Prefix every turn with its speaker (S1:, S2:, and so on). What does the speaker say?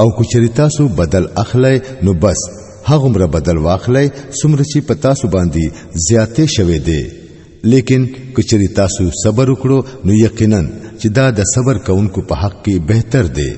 S1: او کچری تاسو بدل اخلی نو بس هغمره بدل واخلی څومره چې په تاسو باندې زیاتې شوي دي لیکن کچری تاسو صبر وکړو نو یقینا چې دا د صبر کوونکو په حق کې بهتر دی